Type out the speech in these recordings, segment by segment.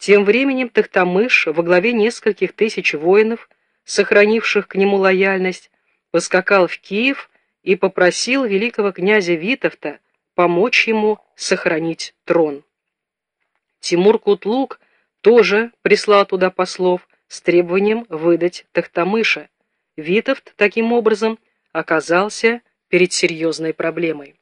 Тем временем Тахтамыш во главе нескольких тысяч воинов, сохранивших к нему лояльность, поскакал в Киев и попросил великого князя Витовта помочь ему сохранить трон. Тимур Кутлук тоже прислал туда послов с требованием выдать Тахтамыша. Витовт, таким образом, оказался перед серьезной проблемой.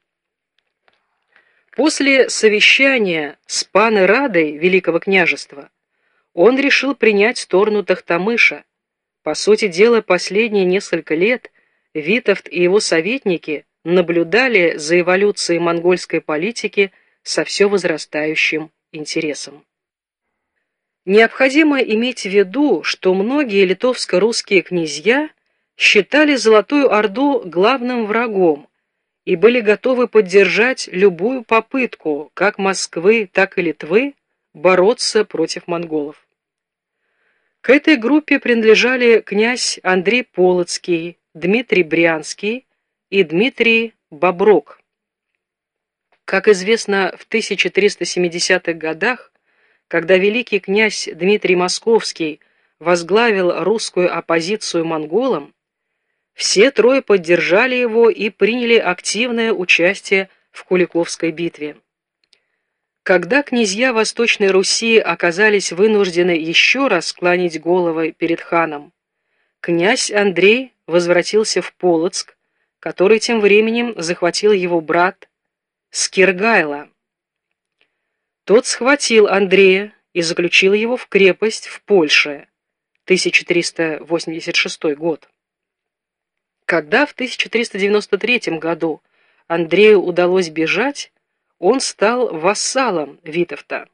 После совещания с паной Радой Великого княжества он решил принять сторону Тахтамыша. По сути дела, последние несколько лет Витовт и его советники наблюдали за эволюцией монгольской политики со все возрастающим интересом. Необходимо иметь в виду, что многие литовско-русские князья считали Золотую Орду главным врагом и были готовы поддержать любую попытку как Москвы, так и Литвы бороться против монголов. К этой группе принадлежали князь Андрей Полоцкий, Дмитрий Брянский и Дмитрий Боброк. Как известно, в 1370-х годах, когда великий князь Дмитрий Московский возглавил русскую оппозицию монголам, все трое поддержали его и приняли активное участие в Куликовской битве. Когда князья Восточной Руси оказались вынуждены еще раз склонить головы перед ханом, князь Андрей возвратился в Полоцк, который тем временем захватил его брат Скиргайла. Тот схватил Андрея и заключил его в крепость в Польше, 1386 год. Когда в 1393 году Андрею удалось бежать, он стал вассалом Витовта.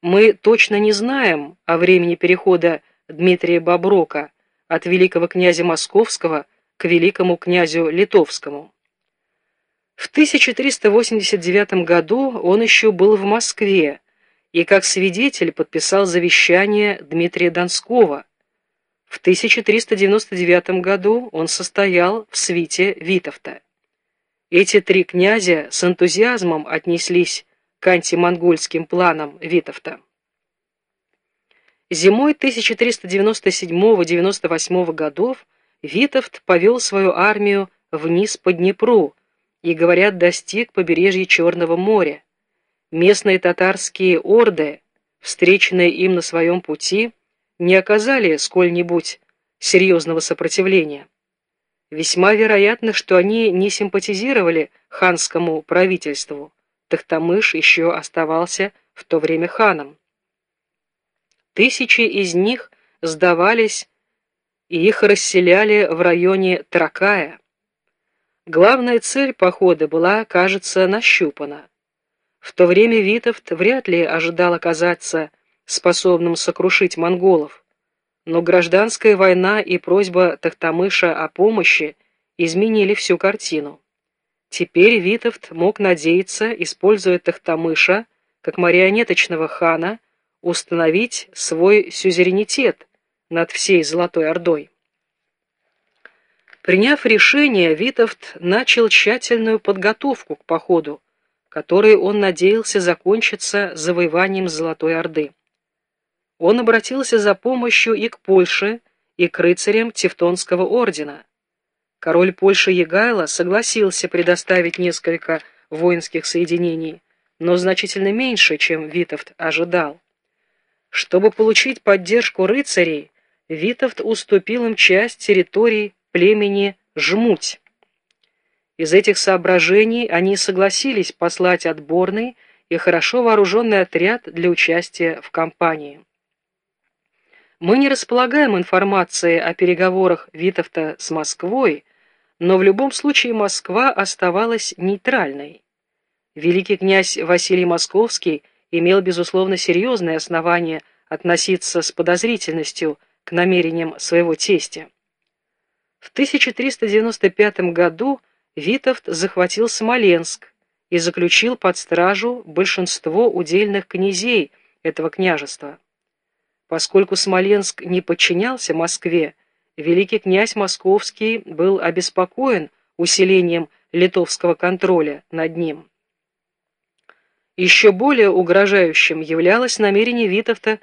Мы точно не знаем о времени перехода Дмитрия Боброка от великого князя Московского к великому князю Литовскому. В 1389 году он еще был в Москве и как свидетель подписал завещание Дмитрия Донского, в 1399 году он состоял в свите Витовта. Эти три князя с энтузиазмом отнеслись к антимонгольским планам Витовта. Зимой 1397-98 годов Витовт повел свою армию вниз по Днепру и, говорят, достиг побережья Черного моря. Местные татарские орды, встреченные им на своем пути, не оказали сколь-нибудь серьезного сопротивления. Весьма вероятно, что они не симпатизировали ханскому правительству. Тахтамыш еще оставался в то время ханом. Тысячи из них сдавались, и их расселяли в районе Тракая. Главная цель похода была, кажется, нащупана. В то время Витовт вряд ли ожидал оказаться способным сокрушить монголов. Но гражданская война и просьба Тахтамыша о помощи изменили всю картину. Теперь Витовт мог надеяться, используя Тахтамыша как марионеточного хана, установить свой сюзеренитет над всей Золотой Ордой. Приняв решение, Витовт начал тщательную подготовку к походу, который он надеялся закончиться завоеванием Золотой Орды он обратился за помощью и к Польше, и к рыцарям Тевтонского ордена. Король Польши Егайло согласился предоставить несколько воинских соединений, но значительно меньше, чем Витовт ожидал. Чтобы получить поддержку рыцарей, Витовт уступил им часть территорий племени Жмуть. Из этих соображений они согласились послать отборный и хорошо вооруженный отряд для участия в кампании. Мы не располагаем информацией о переговорах Витовта с Москвой, но в любом случае Москва оставалась нейтральной. Великий князь Василий Московский имел, безусловно, серьезное основание относиться с подозрительностью к намерениям своего тестя. В 1395 году Витовт захватил Смоленск и заключил под стражу большинство удельных князей этого княжества. Поскольку Смоленск не подчинялся Москве, великий князь Московский был обеспокоен усилением литовского контроля над ним. Еще более угрожающим являлось намерение Витовта